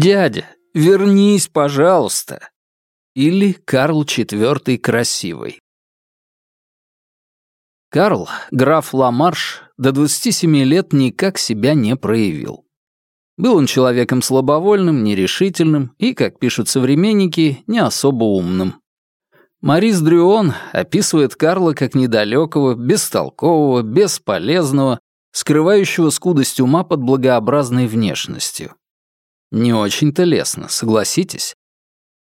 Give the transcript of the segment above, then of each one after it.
«Дядя, вернись, пожалуйста!» Или Карл IV Красивый. Карл, граф Ламарш, до 27 лет никак себя не проявил. Был он человеком слабовольным, нерешительным и, как пишут современники, не особо умным. Марис Дрюон описывает Карла как недалекого, бестолкового, бесполезного, скрывающего скудость ума под благообразной внешностью. Не очень-то лестно, согласитесь?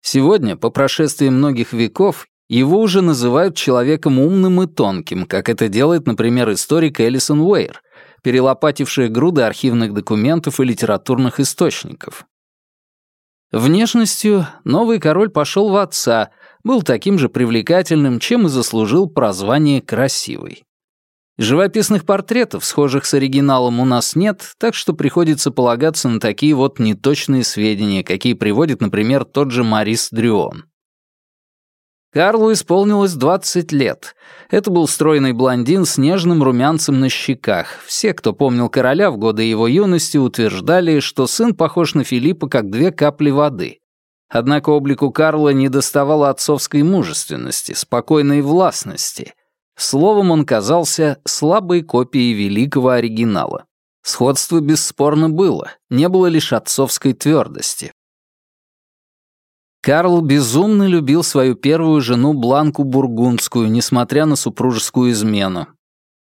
Сегодня, по прошествии многих веков, его уже называют человеком умным и тонким, как это делает, например, историк Элисон Уэйр, перелопатившая груды архивных документов и литературных источников. Внешностью новый король пошел в отца, был таким же привлекательным, чем и заслужил прозвание «красивый». Живописных портретов, схожих с оригиналом, у нас нет, так что приходится полагаться на такие вот неточные сведения, какие приводит, например, тот же Марис Дрюон. Карлу исполнилось 20 лет. Это был стройный блондин с нежным румянцем на щеках. Все, кто помнил короля в годы его юности, утверждали, что сын похож на Филиппа как две капли воды. Однако облику Карла не доставало отцовской мужественности, спокойной властности — Словом, он казался слабой копией великого оригинала. Сходство бесспорно было, не было лишь отцовской твердости. Карл безумно любил свою первую жену Бланку Бургундскую, несмотря на супружескую измену.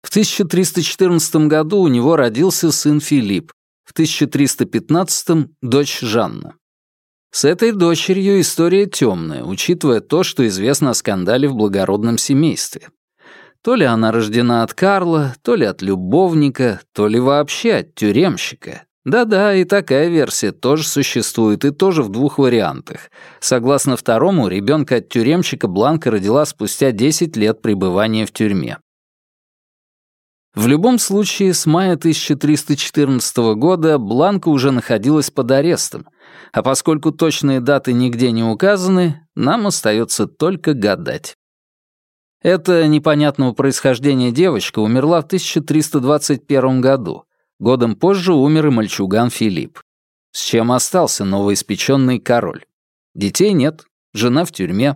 В 1314 году у него родился сын Филипп, в 1315 — дочь Жанна. С этой дочерью история темная, учитывая то, что известно о скандале в благородном семействе. То ли она рождена от Карла, то ли от любовника, то ли вообще от тюремщика. Да-да, и такая версия тоже существует, и тоже в двух вариантах. Согласно второму, ребенка от тюремщика Бланка родила спустя 10 лет пребывания в тюрьме. В любом случае, с мая 1314 года Бланка уже находилась под арестом, а поскольку точные даты нигде не указаны, нам остается только гадать. Эта непонятного происхождения девочка умерла в 1321 году. Годом позже умер и мальчуган Филипп. С чем остался новоиспеченный король? Детей нет, жена в тюрьме.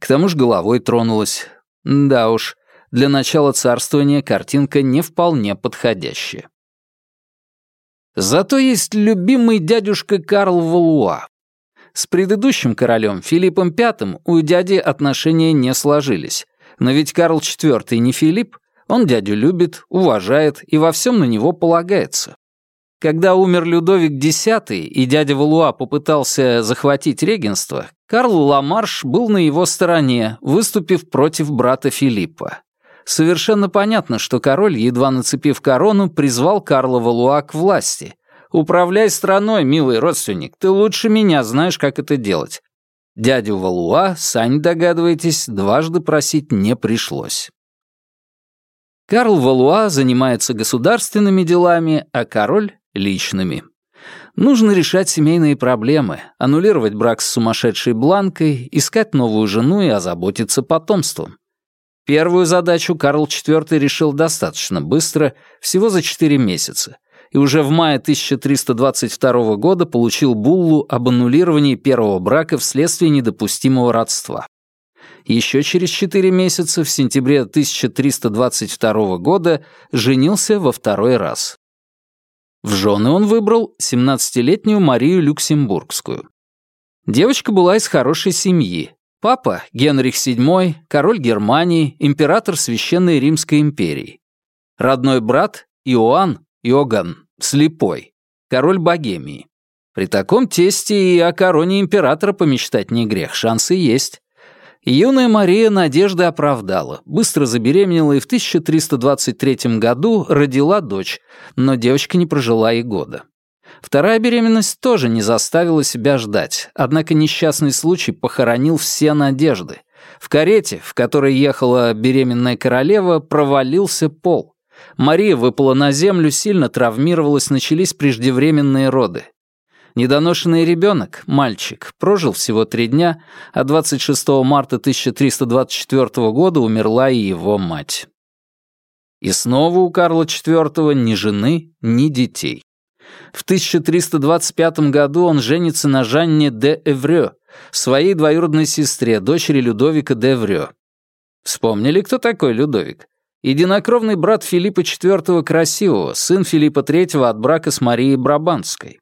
К тому же головой тронулась. Да уж, для начала царствования картинка не вполне подходящая. Зато есть любимый дядюшка Карл Валуа. С предыдущим королем Филиппом V у дяди отношения не сложились, но ведь Карл IV не Филипп, он дядю любит, уважает и во всем на него полагается. Когда умер Людовик X, и дядя Валуа попытался захватить регенство, Карл Ламарш был на его стороне, выступив против брата Филиппа. Совершенно понятно, что король, едва нацепив корону, призвал Карла Валуа к власти. «Управляй страной, милый родственник, ты лучше меня знаешь, как это делать. Дядю Валуа, сами догадываетесь, дважды просить не пришлось. Карл Валуа занимается государственными делами, а король — личными. Нужно решать семейные проблемы, аннулировать брак с сумасшедшей Бланкой, искать новую жену и озаботиться потомством. Первую задачу Карл IV решил достаточно быстро, всего за 4 месяца — и уже в мае 1322 года получил буллу об аннулировании первого брака вследствие недопустимого родства. Еще через четыре месяца, в сентябре 1322 года, женился во второй раз. В жены он выбрал 17-летнюю Марию Люксембургскую. Девочка была из хорошей семьи. Папа — Генрих VII, король Германии, император Священной Римской империи. Родной брат — Иоанн, Иоганн, слепой, король Богемии. При таком тесте и о короне императора помечтать не грех, шансы есть. Юная Мария надежды оправдала, быстро забеременела и в 1323 году родила дочь, но девочка не прожила и года. Вторая беременность тоже не заставила себя ждать, однако несчастный случай похоронил все надежды. В карете, в которой ехала беременная королева, провалился пол. Мария выпала на землю, сильно травмировалась, начались преждевременные роды. Недоношенный ребенок, мальчик, прожил всего три дня, а 26 марта 1324 года умерла и его мать. И снова у Карла IV ни жены, ни детей. В 1325 году он женится на Жанне де Эврё, своей двоюродной сестре, дочери Людовика де Эврё. Вспомнили, кто такой Людовик? Единокровный брат Филиппа IV Красивого, сын Филиппа III от брака с Марией Брабанской.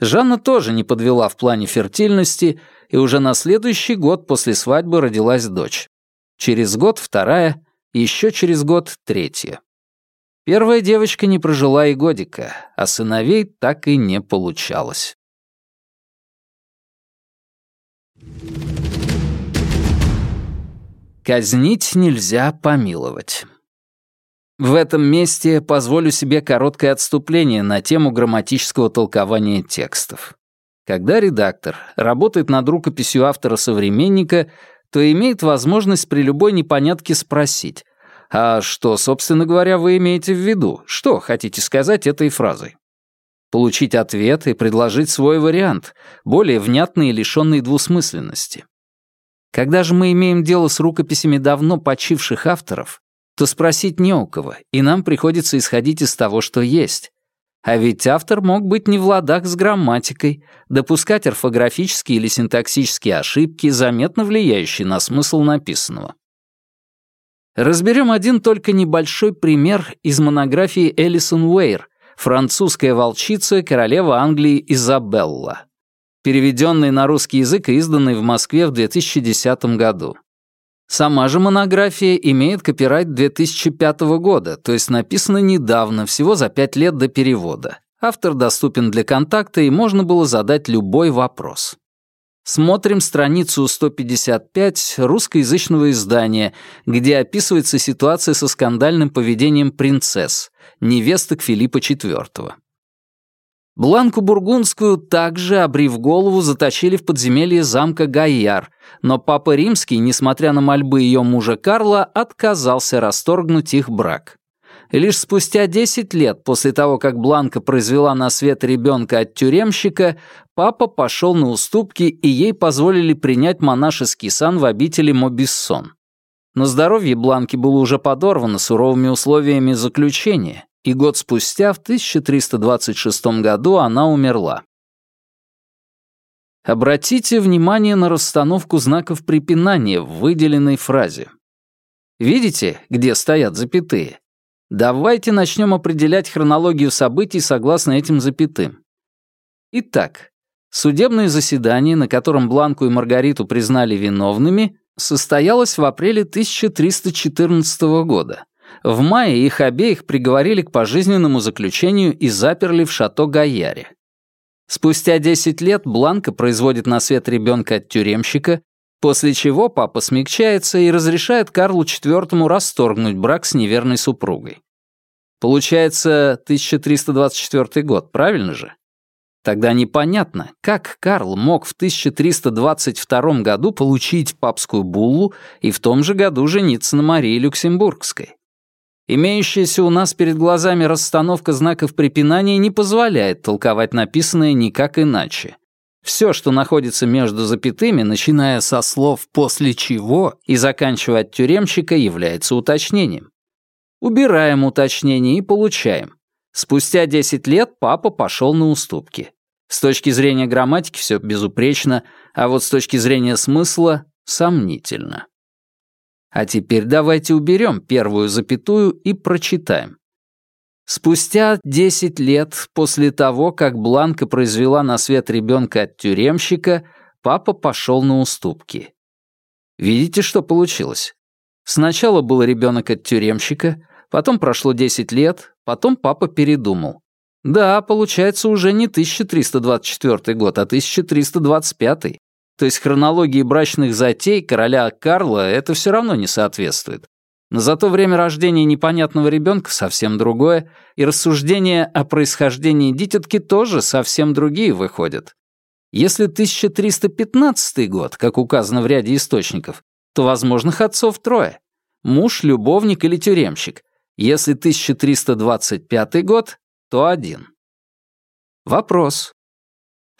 Жанна тоже не подвела в плане фертильности, и уже на следующий год после свадьбы родилась дочь. Через год вторая, еще через год третья. Первая девочка не прожила и годика, а сыновей так и не получалось. Казнить нельзя помиловать. В этом месте позволю себе короткое отступление на тему грамматического толкования текстов. Когда редактор работает над рукописью автора-современника, то имеет возможность при любой непонятке спросить, а что, собственно говоря, вы имеете в виду? Что хотите сказать этой фразой? Получить ответ и предложить свой вариант, более внятный и лишенный двусмысленности. Когда же мы имеем дело с рукописями давно почивших авторов, то спросить не у кого, и нам приходится исходить из того, что есть. А ведь автор мог быть не в ладах с грамматикой, допускать орфографические или синтаксические ошибки, заметно влияющие на смысл написанного. Разберем один только небольшой пример из монографии Элисон Уэйр «Французская волчица, королева Англии Изабелла», переведенной на русский язык и изданной в Москве в 2010 году. Сама же монография имеет копирайт 2005 года, то есть написана недавно, всего за пять лет до перевода. Автор доступен для контакта, и можно было задать любой вопрос. Смотрим страницу 155 русскоязычного издания, где описывается ситуация со скандальным поведением принцесс, невесток Филиппа IV. Бланку Бургундскую также, обрив голову, заточили в подземелье замка Гайяр, но Папа Римский, несмотря на мольбы ее мужа Карла, отказался расторгнуть их брак. Лишь спустя 10 лет после того, как Бланка произвела на свет ребенка от тюремщика, папа пошел на уступки, и ей позволили принять монашеский сан в обители Мобиссон. Но здоровье Бланки было уже подорвано суровыми условиями заключения, и год спустя, в 1326 году, она умерла. Обратите внимание на расстановку знаков препинания в выделенной фразе. Видите, где стоят запятые? Давайте начнем определять хронологию событий согласно этим запятым. Итак, судебное заседание, на котором Бланку и Маргариту признали виновными, состоялось в апреле 1314 года. В мае их обеих приговорили к пожизненному заключению и заперли в шато Гаяре. Спустя 10 лет Бланка производит на свет ребенка от тюремщика, после чего папа смягчается и разрешает Карлу IV расторгнуть брак с неверной супругой. Получается 1324 год, правильно же? Тогда непонятно, как Карл мог в 1322 году получить папскую буллу и в том же году жениться на Марии Люксембургской. Имеющаяся у нас перед глазами расстановка знаков препинания не позволяет толковать написанное никак иначе. Все, что находится между запятыми, начиная со слов «после чего» и заканчивая от тюремщика, является уточнением. Убираем уточнение и получаем. Спустя 10 лет папа пошел на уступки. С точки зрения грамматики все безупречно, а вот с точки зрения смысла — сомнительно. А теперь давайте уберем первую запятую и прочитаем. Спустя 10 лет после того, как Бланка произвела на свет ребенка от тюремщика, папа пошел на уступки. Видите, что получилось? Сначала был ребенок от тюремщика, потом прошло 10 лет, потом папа передумал. Да, получается уже не 1324 год, а 1325. То есть хронологии брачных затей короля Карла это все равно не соответствует. Но зато время рождения непонятного ребенка совсем другое, и рассуждения о происхождении дитятки тоже совсем другие выходят. Если 1315 год, как указано в ряде источников, то возможных отцов трое. Муж, любовник или тюремщик. Если 1325 год, то один. Вопрос.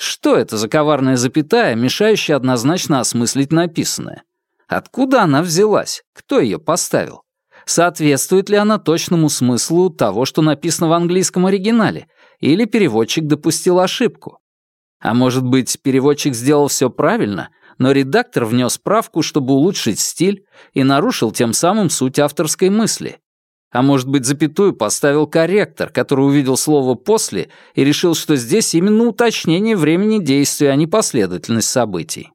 Что это за коварная запятая, мешающая однозначно осмыслить написанное? Откуда она взялась? Кто ее поставил? Соответствует ли она точному смыслу того, что написано в английском оригинале? или переводчик допустил ошибку. А может быть, переводчик сделал все правильно, но редактор внес правку, чтобы улучшить стиль, и нарушил тем самым суть авторской мысли. А может быть, запятую поставил корректор, который увидел слово «после» и решил, что здесь именно уточнение времени действия, а не последовательность событий.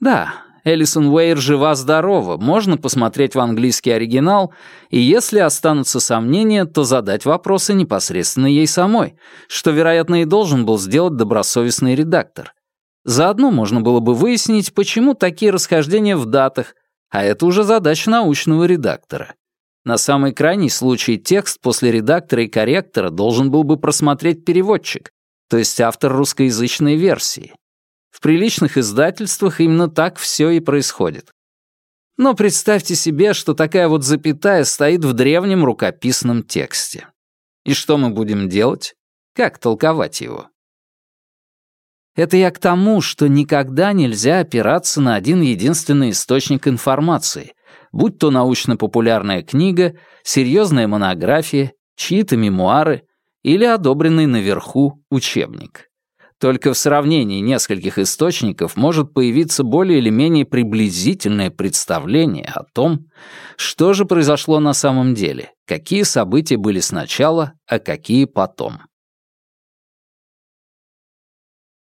Да, Элисон Уэйр жива-здорова, можно посмотреть в английский оригинал, и если останутся сомнения, то задать вопросы непосредственно ей самой, что, вероятно, и должен был сделать добросовестный редактор. Заодно можно было бы выяснить, почему такие расхождения в датах, а это уже задача научного редактора. На самый крайний случай текст после редактора и корректора должен был бы просмотреть переводчик, то есть автор русскоязычной версии. В приличных издательствах именно так все и происходит. Но представьте себе, что такая вот запятая стоит в древнем рукописном тексте. И что мы будем делать? Как толковать его? Это я к тому, что никогда нельзя опираться на один единственный источник информации, будь то научно-популярная книга, серьезная монография, чьи-то мемуары или одобренный наверху учебник. Только в сравнении нескольких источников может появиться более или менее приблизительное представление о том, что же произошло на самом деле, какие события были сначала, а какие потом.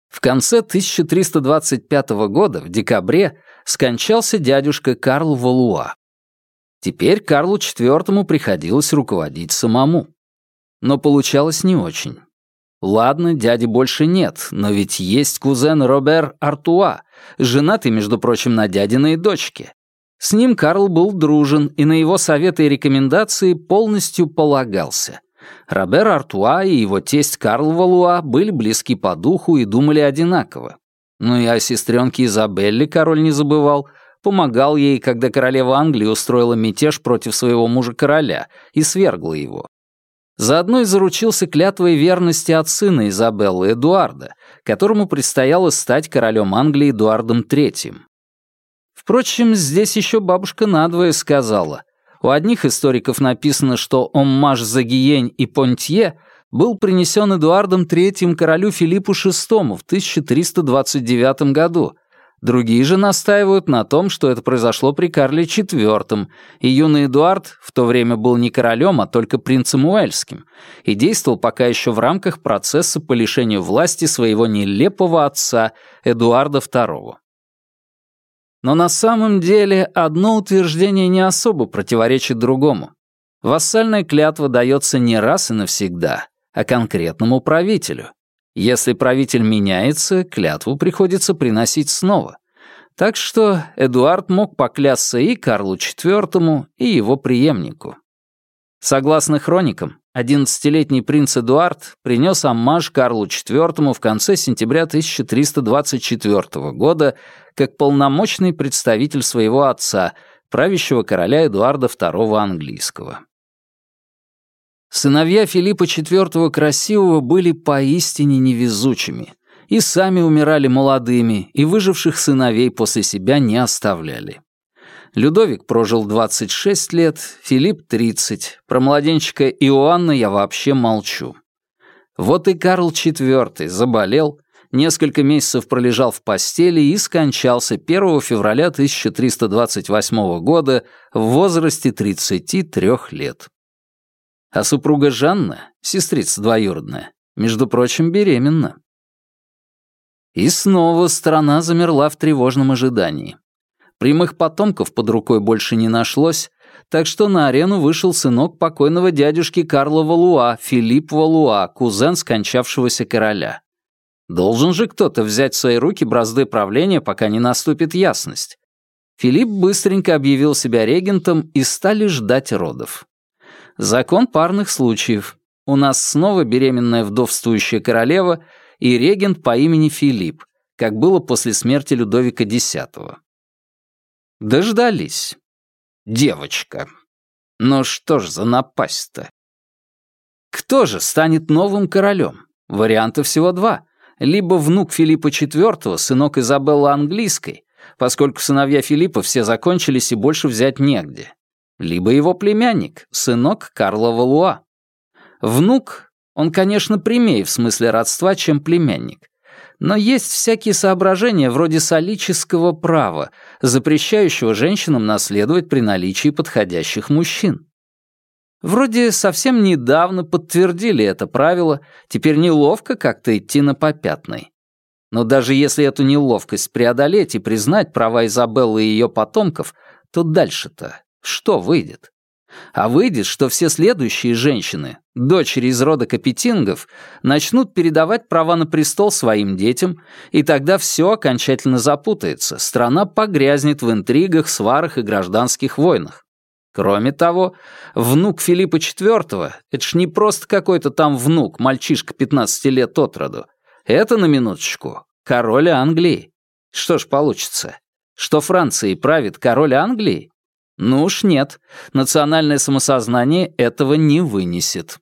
В конце 1325 года, в декабре, скончался дядюшка Карл Валуа. Теперь Карлу IV приходилось руководить самому. Но получалось не очень. Ладно, дяди больше нет, но ведь есть кузен Робер Артуа, женатый, между прочим, на дядиной дочке. С ним Карл был дружен и на его советы и рекомендации полностью полагался. Робер Артуа и его тесть Карл Валуа были близки по духу и думали одинаково. Ну и о сестренке Изабелле король не забывал, помогал ей, когда королева Англии устроила мятеж против своего мужа-короля и свергла его. Заодно и заручился клятвой верности от сына Изабеллы Эдуарда, которому предстояло стать королем Англии Эдуардом III. Впрочем, здесь еще бабушка надвое сказала. У одних историков написано, что оммаж за Гиень и Понтье был принесен Эдуардом III королю Филиппу VI в 1329 году — Другие же настаивают на том, что это произошло при Карле IV, и юный Эдуард в то время был не королем, а только принцем Уэльским, и действовал пока еще в рамках процесса по лишению власти своего нелепого отца Эдуарда II. Но на самом деле одно утверждение не особо противоречит другому. Вассальная клятва дается не раз и навсегда, а конкретному правителю, если правитель меняется, клятву приходится приносить снова. Так что Эдуард мог поклясться и Карлу IV, и его преемнику. Согласно хроникам, 11-летний принц Эдуард принес аммаж Карлу IV в конце сентября 1324 года как полномочный представитель своего отца, правящего короля Эдуарда II английского. Сыновья Филиппа IV Красивого были поистине невезучими. И сами умирали молодыми, и выживших сыновей после себя не оставляли. Людовик прожил 26 лет, Филипп — 30. Про младенчика Иоанна я вообще молчу. Вот и Карл IV заболел, несколько месяцев пролежал в постели и скончался 1 февраля 1328 года в возрасте 33 лет. А супруга Жанна, сестрица двоюродная, между прочим, беременна. И снова страна замерла в тревожном ожидании. Прямых потомков под рукой больше не нашлось, так что на арену вышел сынок покойного дядюшки Карла Валуа, Филипп Валуа, кузен скончавшегося короля. Должен же кто-то взять в свои руки бразды правления, пока не наступит ясность. Филипп быстренько объявил себя регентом и стали ждать родов. Закон парных случаев. У нас снова беременная вдовствующая королева и регент по имени Филипп, как было после смерти Людовика X. Дождались. Девочка. Но что ж за напасть-то? Кто же станет новым королем? Вариантов всего два. Либо внук Филиппа IV, сынок Изабеллы Английской, поскольку сыновья Филиппа все закончились и больше взять негде либо его племянник, сынок Карла Валуа. Внук, Он, конечно, прямее в смысле родства, чем племянник. Но есть всякие соображения вроде солического права, запрещающего женщинам наследовать при наличии подходящих мужчин. Вроде совсем недавно подтвердили это правило, теперь неловко как-то идти на попятный. Но даже если эту неловкость преодолеть и признать права Изабеллы и ее потомков, то дальше-то что выйдет? А выйдет, что все следующие женщины, дочери из рода Капетингов, начнут передавать права на престол своим детям, и тогда все окончательно запутается, страна погрязнет в интригах, сварах и гражданских войнах. Кроме того, внук Филиппа IV — это ж не просто какой-то там внук, мальчишка 15 лет от роду. Это, на минуточку, король Англии. Что ж получится? Что Францией правит король Англии? Ну уж нет, национальное самосознание этого не вынесет.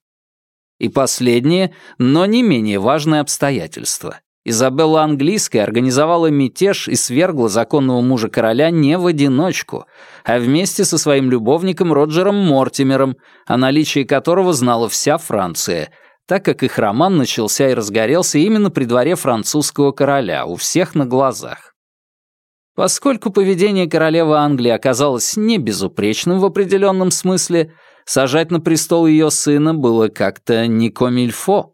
И последнее, но не менее важное обстоятельство. Изабелла Английская организовала мятеж и свергла законного мужа короля не в одиночку, а вместе со своим любовником Роджером Мортимером, о наличии которого знала вся Франция, так как их роман начался и разгорелся именно при дворе французского короля, у всех на глазах. Поскольку поведение королевы Англии оказалось не безупречным в определенном смысле, сажать на престол ее сына было как-то не комильфо.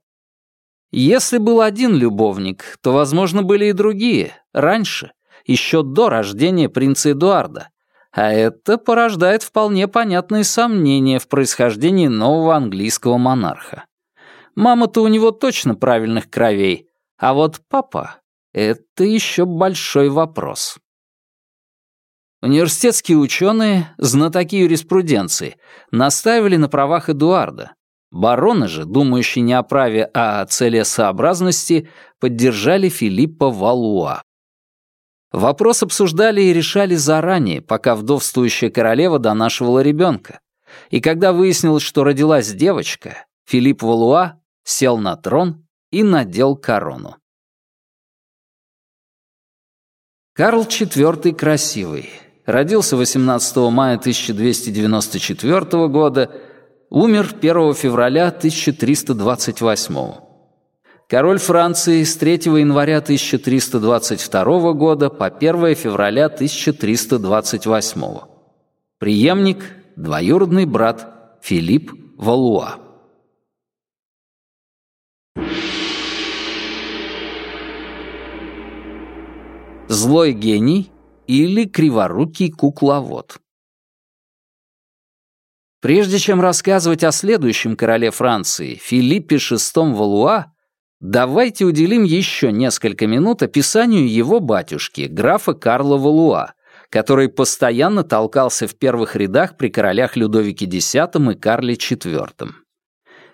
Если был один любовник, то, возможно, были и другие, раньше, еще до рождения принца Эдуарда. А это порождает вполне понятные сомнения в происхождении нового английского монарха. Мама-то у него точно правильных кровей, а вот папа — это еще большой вопрос. Университетские ученые, знатоки юриспруденции, настаивали на правах Эдуарда, Бароны же, думающие не о праве, а о целесообразности, поддержали Филиппа Валуа. Вопрос обсуждали и решали заранее, пока вдовствующая королева донашивала ребенка. И когда выяснилось, что родилась девочка, Филипп Валуа сел на трон и надел корону. Карл IV Красивый. Родился 18 мая 1294 года Умер 1 февраля 1328 Король Франции с 3 января 1322 года по 1 февраля 1328 Приемник, двоюродный брат Филипп Валуа. Злой гений или криворукий кукловод. Прежде чем рассказывать о следующем короле Франции, Филиппе VI Валуа, давайте уделим еще несколько минут описанию его батюшки, графа Карла Валуа, который постоянно толкался в первых рядах при королях Людовике X и Карле IV.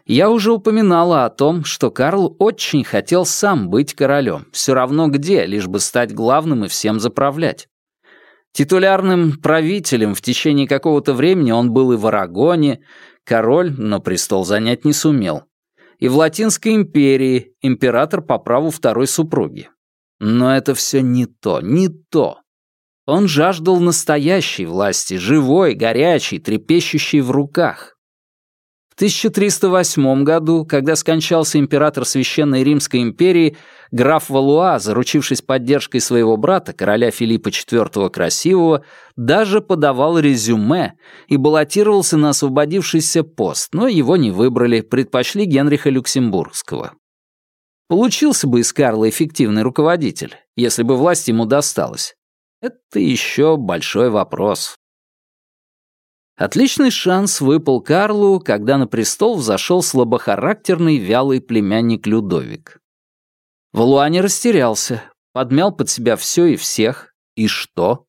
Я уже упоминала о том, что Карл очень хотел сам быть королем, все равно где, лишь бы стать главным и всем заправлять. Титулярным правителем в течение какого-то времени он был и в Арагоне, король, но престол занять не сумел. И в Латинской империи император по праву второй супруги. Но это все не то, не то. Он жаждал настоящей власти, живой, горячей, трепещущей в руках. 1308 году, когда скончался император Священной Римской империи, граф Валуа, заручившись поддержкой своего брата, короля Филиппа IV Красивого, даже подавал резюме и баллотировался на освободившийся пост, но его не выбрали, предпочли Генриха Люксембургского. Получился бы из Карла эффективный руководитель, если бы власть ему досталась. Это еще большой вопрос. Отличный шанс выпал Карлу, когда на престол взошел слабохарактерный вялый племянник Людовик. Валуа не растерялся, подмял под себя все и всех. И что?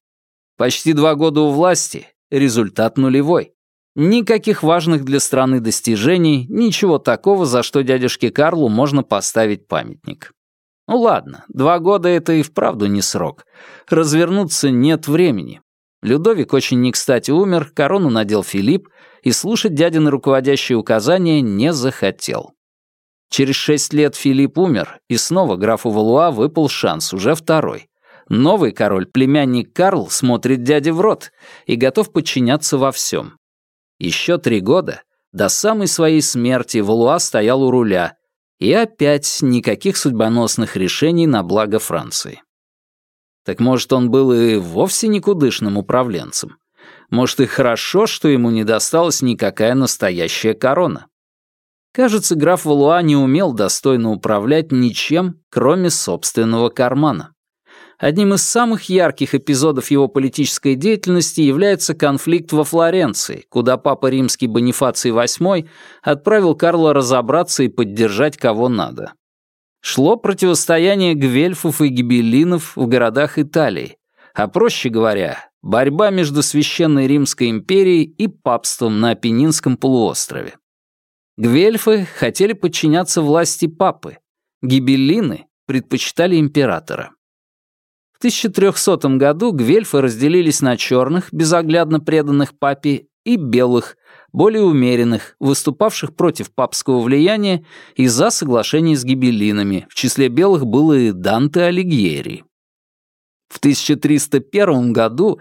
Почти два года у власти, результат нулевой. Никаких важных для страны достижений, ничего такого, за что дядюшке Карлу можно поставить памятник. Ну ладно, два года — это и вправду не срок. Развернуться нет времени. Людовик очень не кстати умер, корону надел Филипп, и слушать дядины руководящие указания не захотел. Через шесть лет Филипп умер, и снова графу Валуа выпал шанс, уже второй. Новый король, племянник Карл, смотрит дяде в рот и готов подчиняться во всем. Еще три года, до самой своей смерти Валуа стоял у руля, и опять никаких судьбоносных решений на благо Франции. Так может, он был и вовсе никудышным управленцем? Может, и хорошо, что ему не досталась никакая настоящая корона? Кажется, граф Валуа не умел достойно управлять ничем, кроме собственного кармана. Одним из самых ярких эпизодов его политической деятельности является конфликт во Флоренции, куда папа римский Бонифаций VIII отправил Карла разобраться и поддержать кого надо. Шло противостояние гвельфов и гибеллинов в городах Италии, а проще говоря, борьба между Священной Римской империей и папством на Апеннинском полуострове. Гвельфы хотели подчиняться власти папы, гибеллины предпочитали императора. В 1300 году гвельфы разделились на черных, безоглядно преданных папе, и белых, более умеренных, выступавших против папского влияния и за соглашение с гибеллинами. В числе белых был и Данте Алигьери. В 1301 году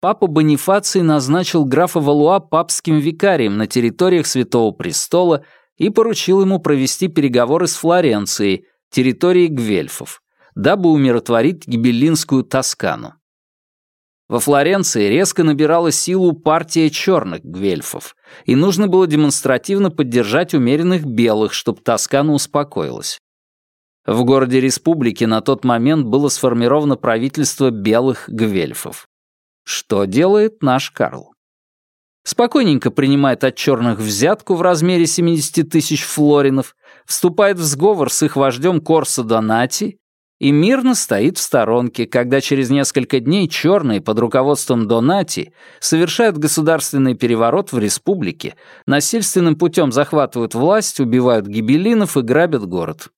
папа Бонифаций назначил графа Валуа папским викарием на территориях Святого Престола и поручил ему провести переговоры с Флоренцией, территорией гвельфов дабы умиротворить гибеллинскую Тоскану. Во Флоренции резко набирала силу партия черных гвельфов, и нужно было демонстративно поддержать умеренных белых, чтобы Тоскана успокоилась. В городе Республики на тот момент было сформировано правительство белых гвельфов. Что делает наш Карл? Спокойненько принимает от черных взятку в размере 70 тысяч флоринов, вступает в сговор с их вождем Корсо Донати и мирно стоит в сторонке, когда через несколько дней черные под руководством Донати совершают государственный переворот в республике, насильственным путем захватывают власть, убивают гибелинов и грабят город.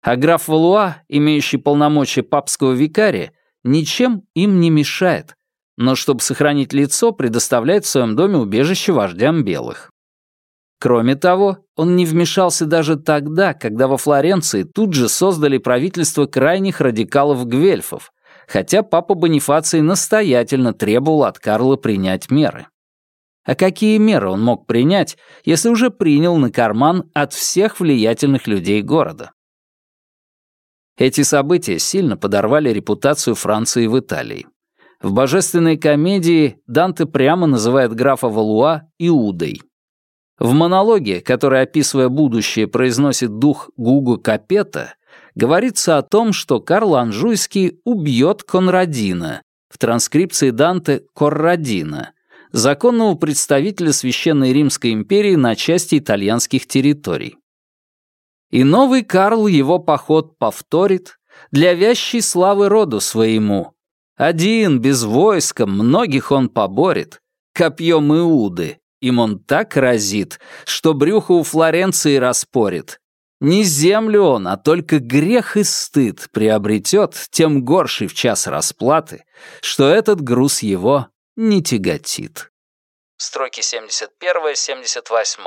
А граф Валуа, имеющий полномочия папского викария, ничем им не мешает, но чтобы сохранить лицо, предоставляет в своем доме убежище вождям белых. Кроме того, он не вмешался даже тогда, когда во Флоренции тут же создали правительство крайних радикалов-гвельфов, хотя папа Бонифаций настоятельно требовал от Карла принять меры. А какие меры он мог принять, если уже принял на карман от всех влиятельных людей города? Эти события сильно подорвали репутацию Франции в Италии. В божественной комедии Данте прямо называет графа Валуа Иудой. В монологе, который, описывая будущее, произносит дух Гуго Капета, говорится о том, что Карл Анжуйский убьет Конрадина, в транскрипции Данте Коррадина, законного представителя Священной Римской империи на части итальянских территорий. И новый Карл его поход повторит для вящей славы роду своему. Один, без войска, многих он поборет, копьем Иуды, им он так разит, что брюхо у Флоренции распорит. Не землю он, а только грех и стыд приобретет, тем горший в час расплаты, что этот груз его не тяготит. Строки 71-78.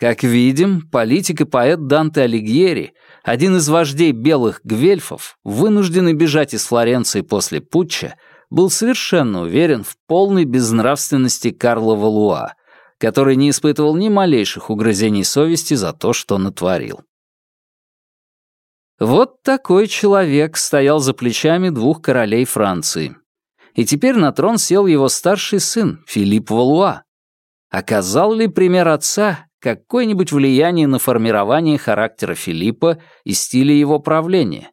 Как видим, политик и поэт Данте Алигьери, один из вождей белых гвельфов, вынужденный бежать из Флоренции после путча, был совершенно уверен в полной безнравственности Карла Валуа, который не испытывал ни малейших угрызений совести за то, что натворил. Вот такой человек стоял за плечами двух королей Франции. И теперь на трон сел его старший сын, Филипп Валуа. Оказал ли пример отца какое-нибудь влияние на формирование характера Филиппа и стиля его правления?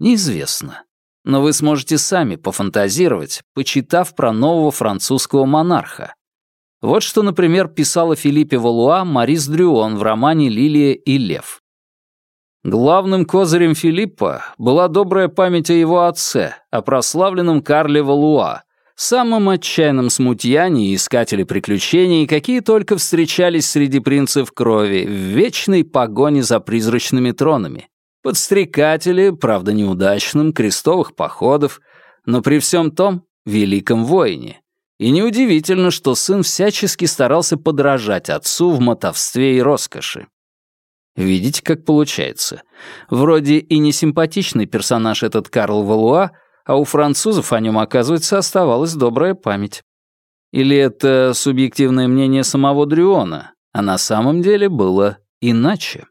Неизвестно но вы сможете сами пофантазировать, почитав про нового французского монарха. Вот что, например, писала Филиппе Валуа Марис Дрюон в романе «Лилия и лев». Главным козырем Филиппа была добрая память о его отце, о прославленном Карле Валуа, самом отчаянном смутьяне и искателе приключений, какие только встречались среди принцев крови, в вечной погоне за призрачными тронами подстрекатели, правда неудачным, крестовых походов, но при всем том великом воине. И неудивительно, что сын всячески старался подражать отцу в мотовстве и роскоши. Видите, как получается? Вроде и не симпатичный персонаж этот Карл Валуа, а у французов о нем, оказывается, оставалась добрая память. Или это субъективное мнение самого Дрюона, а на самом деле было иначе?